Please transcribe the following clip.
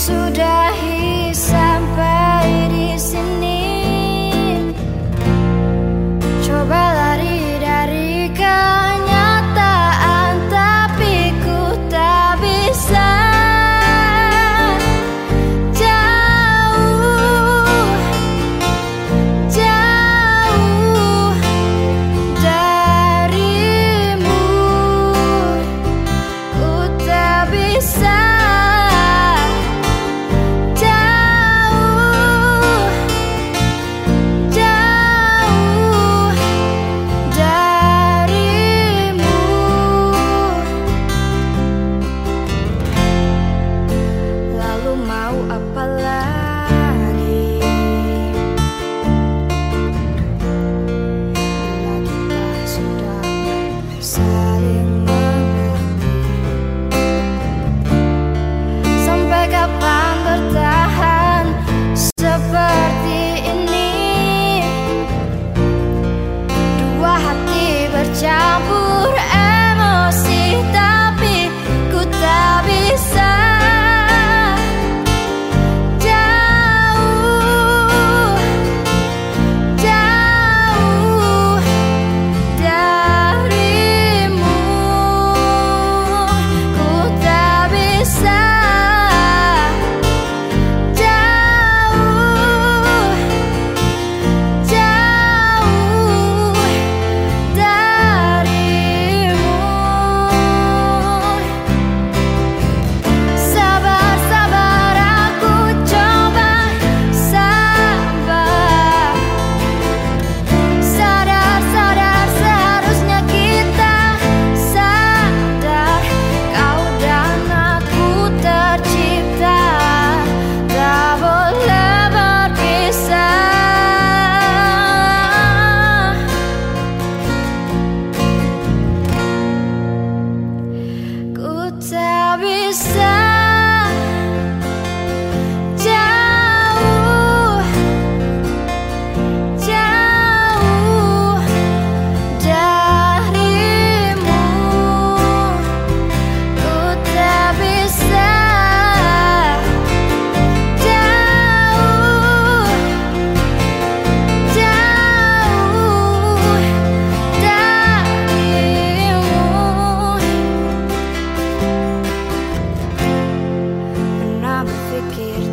sudahi sampai di sini. Coba lari dari kenyataan tapi ku tak bisa. Jauh jauh darimu ku tak bisa. saling menanti Sampai kapan bertahan seperti ini? Dua hati bercampur. tekért